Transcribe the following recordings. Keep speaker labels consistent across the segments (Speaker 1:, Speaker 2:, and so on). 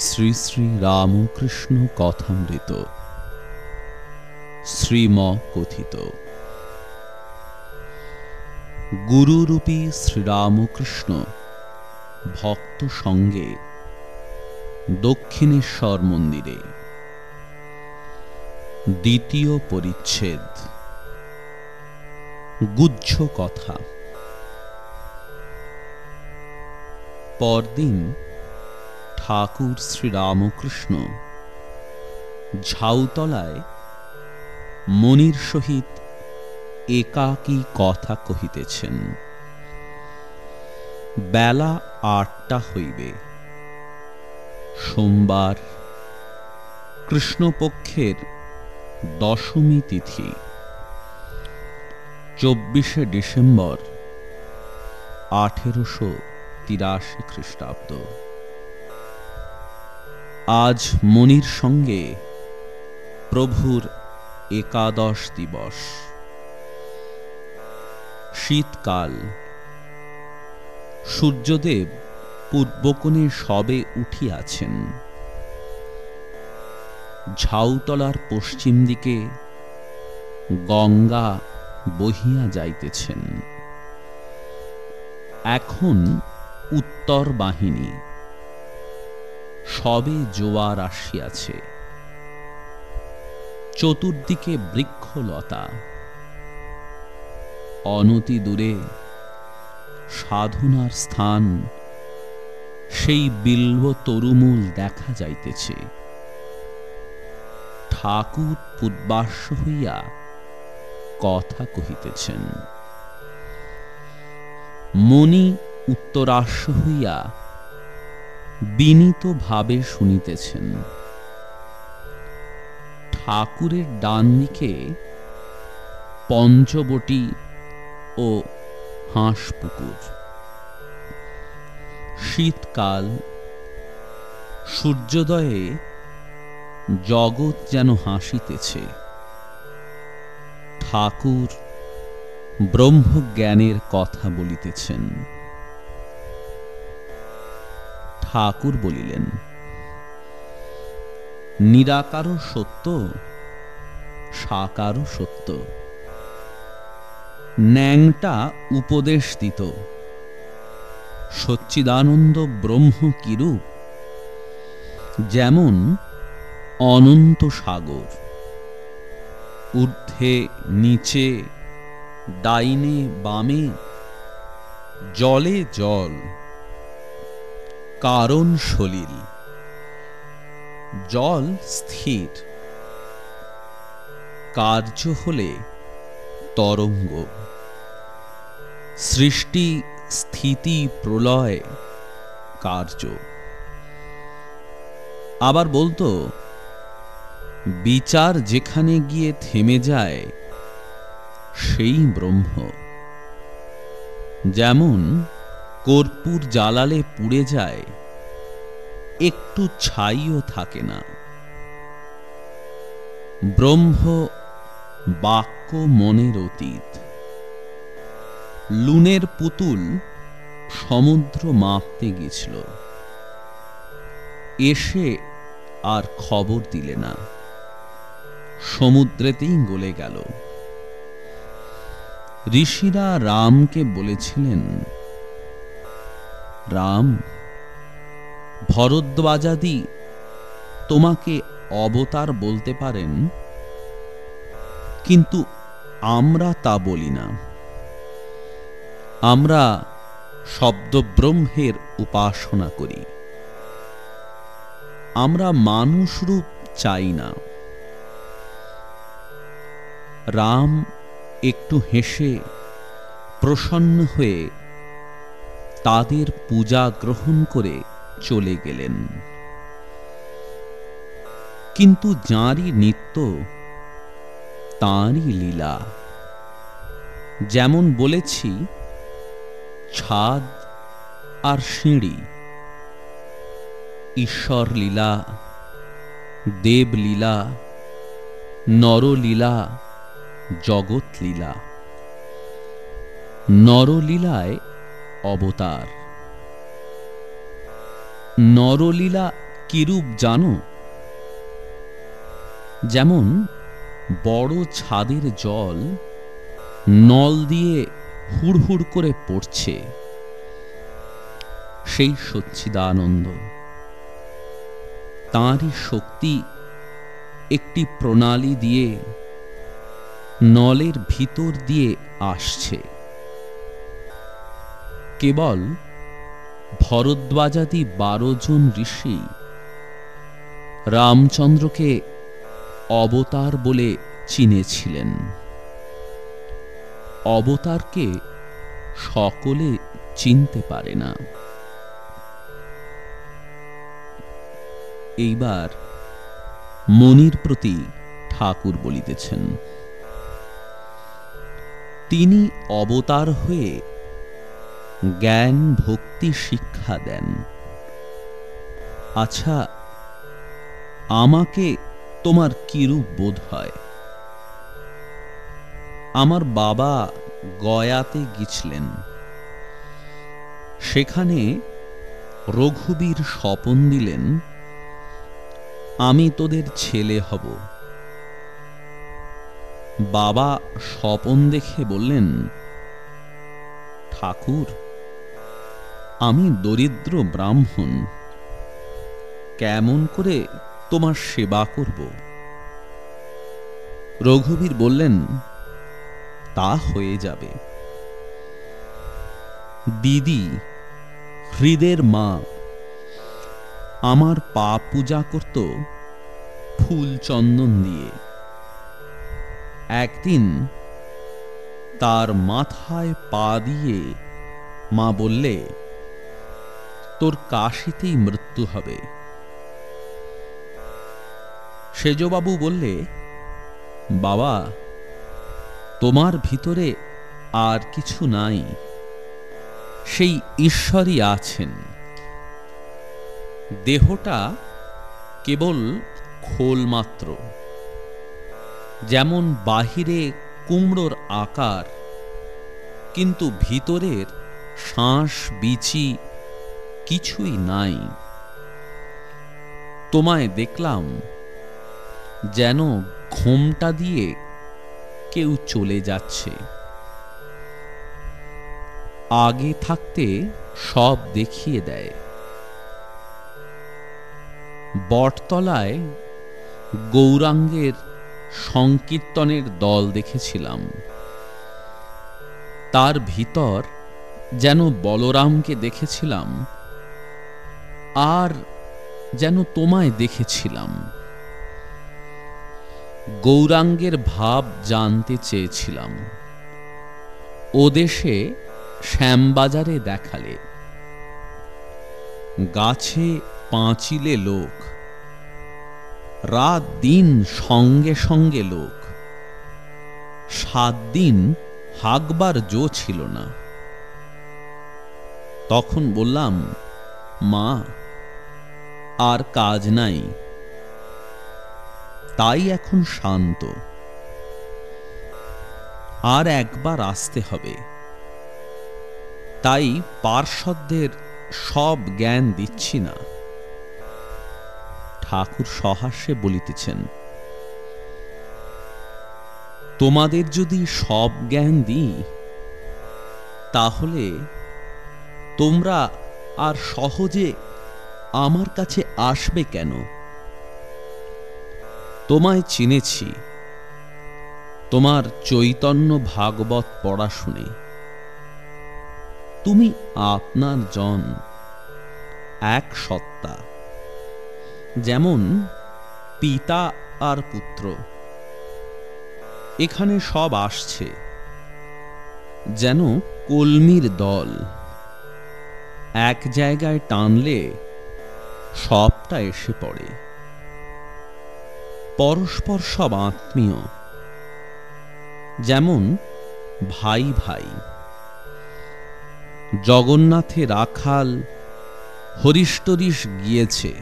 Speaker 1: শ্রী শ্রী রামকৃষ্ণ কথামৃত। শ্রীম কথিত গুরুরূপী শ্রীরামকৃষ্ণ ভক্ত সঙ্গে দক্ষিণেশ্বর মন্দিরে। দ্বিতীয় পরিচ্ছেদ। গুজ্জ কথা। পরদিন ঠাকুর শ্রীরামকৃষ্ণ। ঝাউতলায় মনির সহিত একাকী কথা কহিতেছেন, বেলা আটটা হইবে। সোমবার কৃষ্ণপক্ষের দশমী তিথি, চব্বিশে ডিসেম্বর আঠেরোশো তিরাশি খ্রিস্টাব্দ। আজ মনির সঙ্গে প্রভুর একাদশ দিবস। শীতকাল। সূর্যদেব পূর্বকোণে সবে উঠিয়াছেন। ঝাউতলার পশ্চিম দিকে গঙ্গা বহিয়া যাইতেছেন। এখন উত্তর বাহিনী সবে জোয়ার আসিয়াছে। চতুর্দিকে বৃক্ষলতা। অনতি দূরে সাধনার স্থান। সেই বিল্ব তরুমূল দেখা যাইতেছে। ঠাকুর পূর্বাস্য হইয়া কথা কহিতেছেন। মণি উত্তরাস্য হইয়া বিনীত ভাবে শুনিতেছেন। ঠাকুরের ডান দিকে পঞ্চবটি ও হাঁস পুকুর শীতকাল, সূর্যোদয়ে জগৎ যেন হাসিতেছে। ঠাকুর ব্রহ্মজ্ঞানের কথা বলিতেছেন। ঠাকুর বলিলেন, নিরাকারও সত্য, সাকারও সত্য। ন্যাংটা উপদেশ দিত সচ্চিদানন্দ ব্রহ্ম কিরূপ, যেমন অনন্ত সাগর। ঊর্ধ্বে নিচে ডাইনে বামে জলে জল। কারণ সলিল। জল স্থির। কার্য হলে তরঙ্গ। সৃষ্টি স্থিতি প্রলয় কার্য। আবার বলতো, বিচার যেখানে গিয়ে থেমে যায়, সেই ব্রহ্ম। যেমন কর্পূর জ্বালালে পুড়ে যায়, একটু ছাইও থাকে না। ব্রহ্ম বাক্য মনের অতীত। লুনের পুতুল সমুদ্র মাপতে গেছিল। এসে আর খবর দিলে না। সমুদ্রেতেই গলে গেল। ঋষিরা রামকে বলেছিলেন রাম, ভরদ্বাজাদি তোমাকে অবতার বলতে পারেন? কিন্তু আমরা তা বলি না। আমরা শব্দব্রহ্মের উপাসনা করি। আমরা মানুষ রূপ চাই না। রাম একটু হেসে প্রসন্ন হয়ে তাদের পূজা গ্রহণ করে চলে গেলেন। কিন্তু যাঁরই নিত্য, তাঁরই লীলা। যেমন বলেছি, ছাদ আর সিঁড়ি ঈশ্বর লীলা দেবলীলা, নরলীলা জগৎ লীলা নরলীলায় অবতার। নরলীলা কিরূপ জানো? যেমন বড় ছাদের জল নল দিয়ে হুড়হুড় করে পড়ছে। সেই সচ্ছিদানন্দ তাঁরই শক্তি একটি প্রণালী দিয়ে নলের ভিতর দিয়ে আসছে। কেবল ভরদ্বাজাদি বারো জন ঋষি রামচন্দ্রকে অবতার বলে চিনেছিলেন। অবতারকে সকলে চিনতে পারে না। এইবার মনির প্রতি ঠাকুর বলিতেছেন, তিনি অবতার হয়ে জ্ঞান ভক্তি শিক্ষা দেন। আচ্ছা আমাকে তোমার কিরূপ বোধ হয়? আমার বাবা গয়াতে গিছলেন সেখানে রঘুবীর স্বপন দিলেন, আমি তোদের ছেলে হব। বাবা স্বপন দেখে বললেন, ঠাকুর আমি দরিদ্র ব্রাহ্মণ। কেমন করে তোমার সেবা করব? রঘুবীর বললেন, তা হয়ে যাবে। দিদি, হৃদের মা, আমার পা পূজা করত ফুল চন্দন দিয়ে। একদিন তার মাথায় পা দিয়ে মা বললে তোর কাশিতেই মৃত্যু হবে। সেজবাবু বললে, বাবা, তোমার ভিতরে আর কিছু নাই। সেই ঈশ্বরই আছেন। দেহটা কেবল খোল মাত্র। যেমন বাহিরে কুমড়োর আকার, কিন্তু ভিতরের শ্বাস বিচি কিছুই নাই। তোমায় দেখলাম যেন ঘোমটা দিয়ে কেউ চলে যাচ্ছে। আগে থাকতে সব দেখিয়ে দেয়। বটতলায় গৌরাঙ্গের সংকীর্তনের দল দেখেছিলাম। তার ভিতর যেন বলরামকে দেখেছিলাম আর যেন তোমায় দেখেছিলাম। গৌরাঙ্গের ভাব জানতে চেয়েছিলাম। ও দেশে শ্যামবাজারে দেখালে। গাছে পাঁচিলে লোক। রাত দিন সঙ্গে সঙ্গে লোক। সাত দিন হাকবার জো ছিল না। তখন বললাম, মা আর কাজ নাই। তাই এখন শান্ত। আর একবার আসতে হবে। তাই পার্শ্বদের সব জ্ঞান দিচ্ছি না। ঠাকুর সহাস্যে বলিতেছেন, তোমাদের যদি সব জ্ঞান দিই, তাহলে তোমরা আর সহজে আমার কাছে আসবে কেন? তোমায় চিনেছি। তোমার চৈতন্য ভাগবত পড়া শুনে তুমি আপনার জন, এক সত্তা। যেমন পিতা আর পুত্র। এখানে সব আসছে। যেন কলমির দল। এক জায়গায় টানলে সবটা এসে পড়ে। পরস্পর সব আত্মীয়। যেমন ভাই ভাই। জগন্নাথে রাখাল হরিষ্টরিশ গিয়েছে।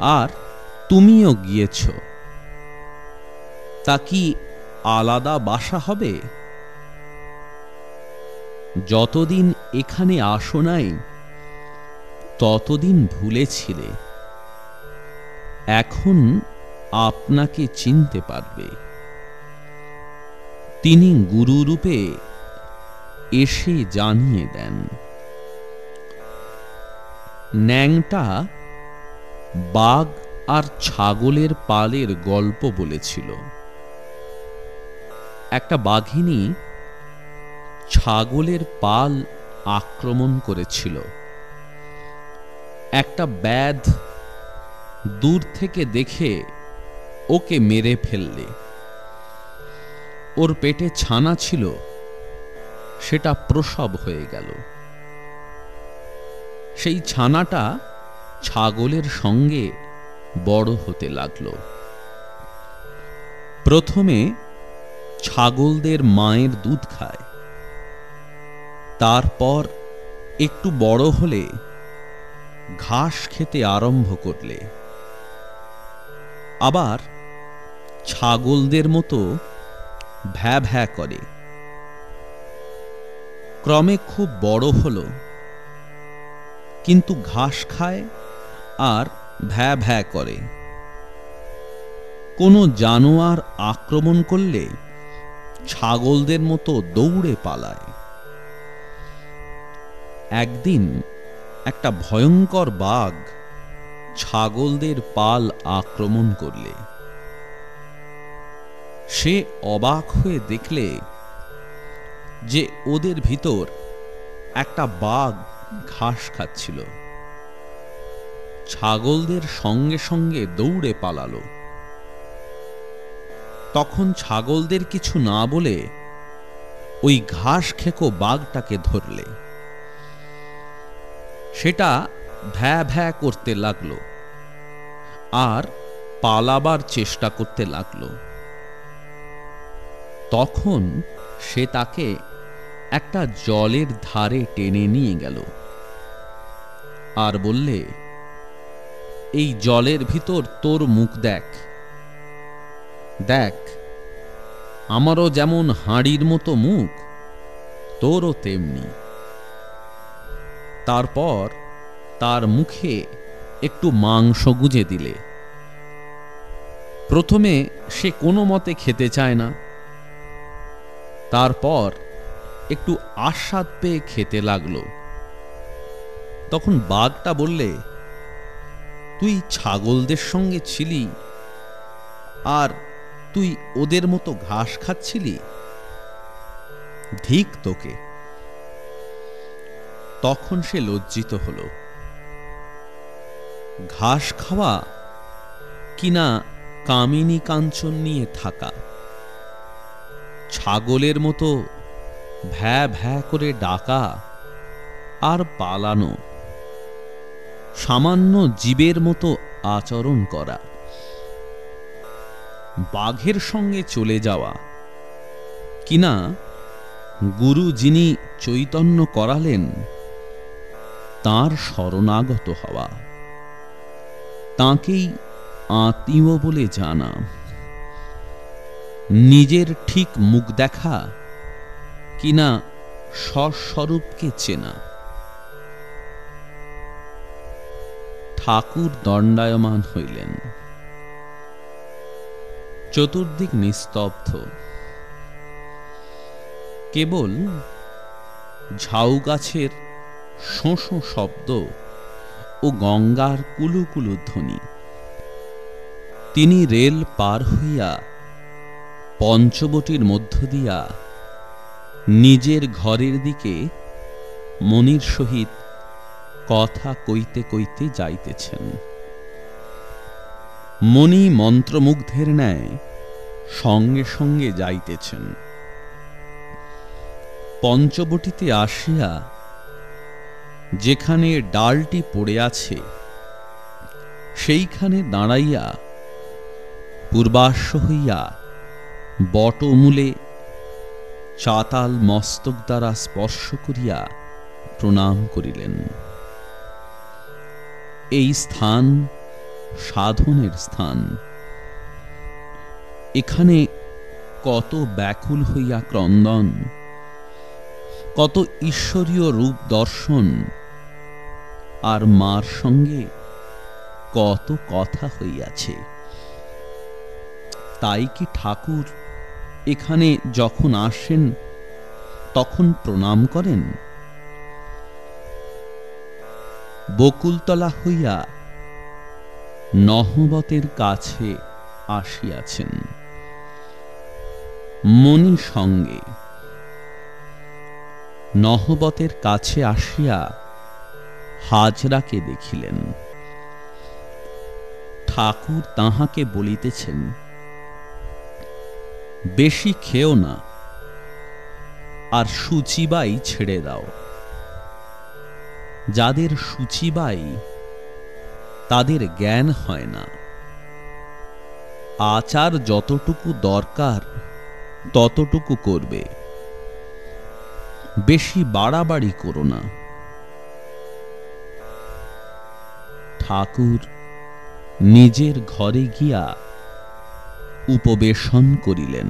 Speaker 1: আর তুমিও গিয়েছ। তা কি আলাদা বাসা হবে? যতদিন এখানে আসো নাই ততদিন ভুলেছিলে। এখন আপনাকে চিনতে পারবে। তিনি গুরুরূপে এসে জানিয়ে দেন, ন্যাংটা বাঘ আর ছাগলের পালের গল্প বলেছিল। একটা বাঘিনী ছাগলের পাল আক্রমণ করেছিল। একটা ব্যাধ দূর থেকে দেখে ওকে মেরে ফেললে। ওর পেটে ছানা ছিল, সেটা প্রসব হয়ে গেল। সেই ছানাটা ছাগলের সঙ্গে বড় হতে লাগল। প্রথমে ছাগলদের মায়ের দুধ খায়, তারপর একটু বড় হলে ঘাস খেতে আরম্ভ করলে। আবার ছাগলদের মতো ভ্যা ভ্যা করে। ক্রমে খুব বড় হলো। কিন্তু ঘাস খায় আর ভ্যা ভ্যা করে। কোনো জানোয়ার আক্রমণ করলে ছাগলদের মতো দৌড়ে পালায়। একদিন একটা ভয়ঙ্কর বাঘ ছাগলদের পাল আক্রমণ করলে। সে অবাক হয়ে দেখলে যে ওদের ভিতর একটা বাঘ ঘাস খাচ্ছিল। ছাগলদের সঙ্গে সঙ্গে দৌড়ে পালালো। তখন ছাগলদের কিছু না বলে ওই ঘাস খেকো বাঘটাকে ধরলে। সেটা ভ্যা ভ্যা করতে লাগল আর পালাবার চেষ্টা করতে লাগল। তখন সে তাকে একটা জলের ধারে টেনে নিয়ে গেল আর বললে, এই জলের ভিতর তোর মুখ দেখ। দেখ, আমারও যেমন হাঁড়ির মতো মুখ, তোরও তেমনি। তারপর তার মুখে একটু মাংস গুজে দিলে। প্রথমে সে কোনো মতে খেতে চায় না। তারপর একটু আস্বাদ পেয়ে খেতে লাগল। তখন বাঘটা বললে, তুই ছাগলদের সঙ্গে ছিলি? আর তুই ওদের মতো ঘাস খাচ্ছিলি? ধিক তোকে। তখন সে লজ্জিত হল। ঘাস খাওয়া কিনা কামিনী কাঞ্চন নিয়ে থাকা। ছাগলের মতো ভ্যা ভ্যা করে ডাকা আর পালানো। সামান্য জীবের মতো আচরণ করা। বাঘের সঙ্গে চলে যাওয়া। কিনা গুরু যিনি চৈতন্য করালেন তার শরণাগত হওয়া। তাকেই আত্মীয় বলে জানা। নিজের ঠিক মুখ দেখা কিনা স্বস্বরূপকে চেনা। ঠাকুর দণ্ডায়মান হইলেন। চতুর্দিক নিস্তব্ধ। কেবল ঝাউ গাছের শোঁ শব্দ ও গঙ্গার কুলুকুলু ধ্বনি। তিনি রেল পার হইয়া পঞ্চবটির মধ্য দিয়া নিজের ঘরের দিকে মনির সহিত কথা কইতে কইতে যাইতেছেন। মণি মন্ত্রমুগ্ধের ন্যায় সঙ্গে সঙ্গে যাইতেছেন। পঞ্চবটিতে আসিয়া যেখানে ডালটি পড়ে আছে, সেইখানে দাঁড়াইয়া পূর্বাশ্ব হইয়া বটমূলে চাতাল মস্তক দ্বারা স্পর্শ করিয়া প্রণাম করিলেন। এই স্থান সাধনের স্থান। এখানে কত ব্যাকুল হইয়া ক্রন্দন কত ঈশ্বরীয় রূপ দর্শন। আর মার সঙ্গে কত কথা হইয়াছে। তাই কি ঠাকুর এখানে যখন আসেন, তখন প্রণাম করেন? বকুলতলা হইয়া নহবতের কাছে আসিয়াছেন। মণি সঙ্গে নহবতের কাছে আসিয়া হাজরাকে দেখিলেন। ঠাকুর তাহাকে বলিতেছেন, বেশি খেও না, আর সুচিবাই ছেড়ে দাও। যাদের সুচিবাই তাদের জ্ঞান হয় না। আচার যতটুকু দরকার, ততটুকু করবে। বেশি বাড়াবাড়ি করো না। ঠাকুর নিজের ঘরে গিয়া উপবেশন করিলেন।